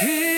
Here